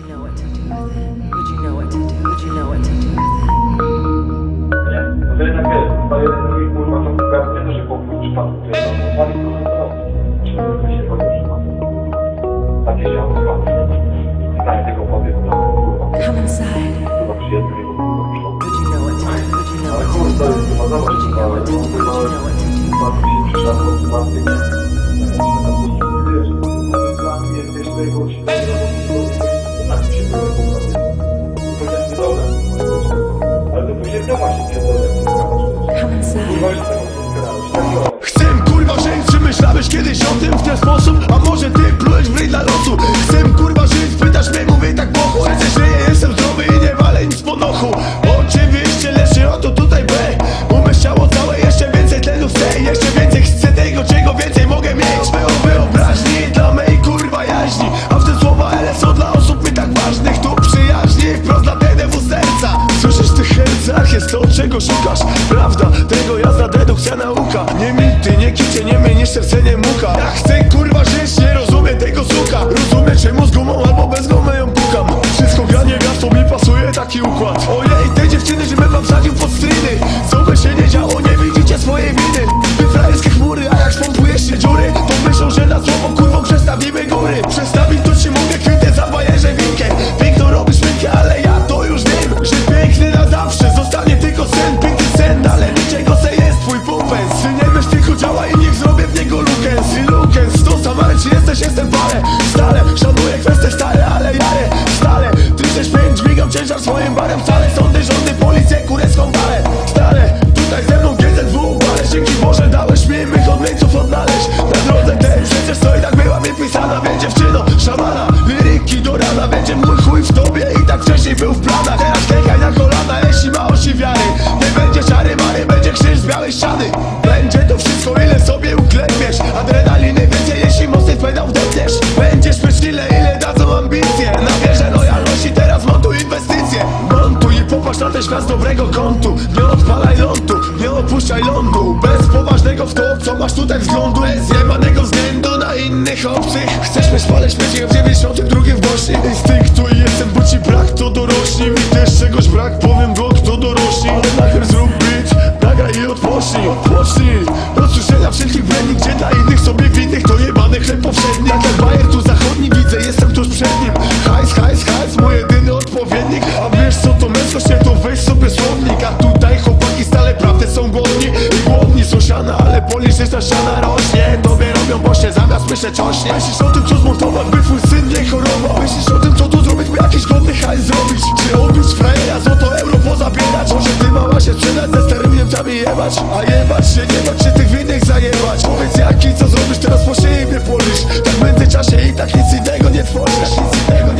you know what to do with it? Would you know what to do? Would you know what to do with it? Come inside. Would you know what to do? Would you know what to do? Would you know what to do? Would you know what to do? To czego szukasz? Prawda, tego jazda dedukcja nauka. Nie mity, nie kicie, nie mniej niż serce nie muka Ja chcę kurwa żyć, nie rozumiem tego suka and bought it Ten świat z dobrego kątu. Nie odpalaj lądu, nie opuszczaj lądu. Bez poważnego w to, co masz tutaj wzglądu. Bez jebanego względu na innych obcych Chcesz mieć pole śmieci w 92 w Bośni Instynktu i jestem, bo ci brak to dorośli. Mi też czegoś brak, powiem go kto dorośli. Ale najpierw zrób beat, nagraj i odpocznij Odpocznij, od wszelkich bredni Gdzie dla innych sobie męskość, nie to weź sobie słownik A tutaj chłopaki stale prawdy są głodni I głodni są siana, ale policzysz ta siana rośnie. Tobie robią bośnie, zamiast myśleć ośnie Myślisz o tym co zmontować, by twój syn nie chorował? Myślisz o tym co tu zrobić, by jakiś godny hajs zrobić? Czy obić frajera, złoto euro pozabierać? Może ty mała się sprzedać, ze starymi Niemcami jebać? A jebać się, nie bać się tych winnych zajebać? Powiedz jaki, co zrobisz teraz po siebie polisz. Tak w międzyczasie i tak nic innego nie tworzysz. Nic innego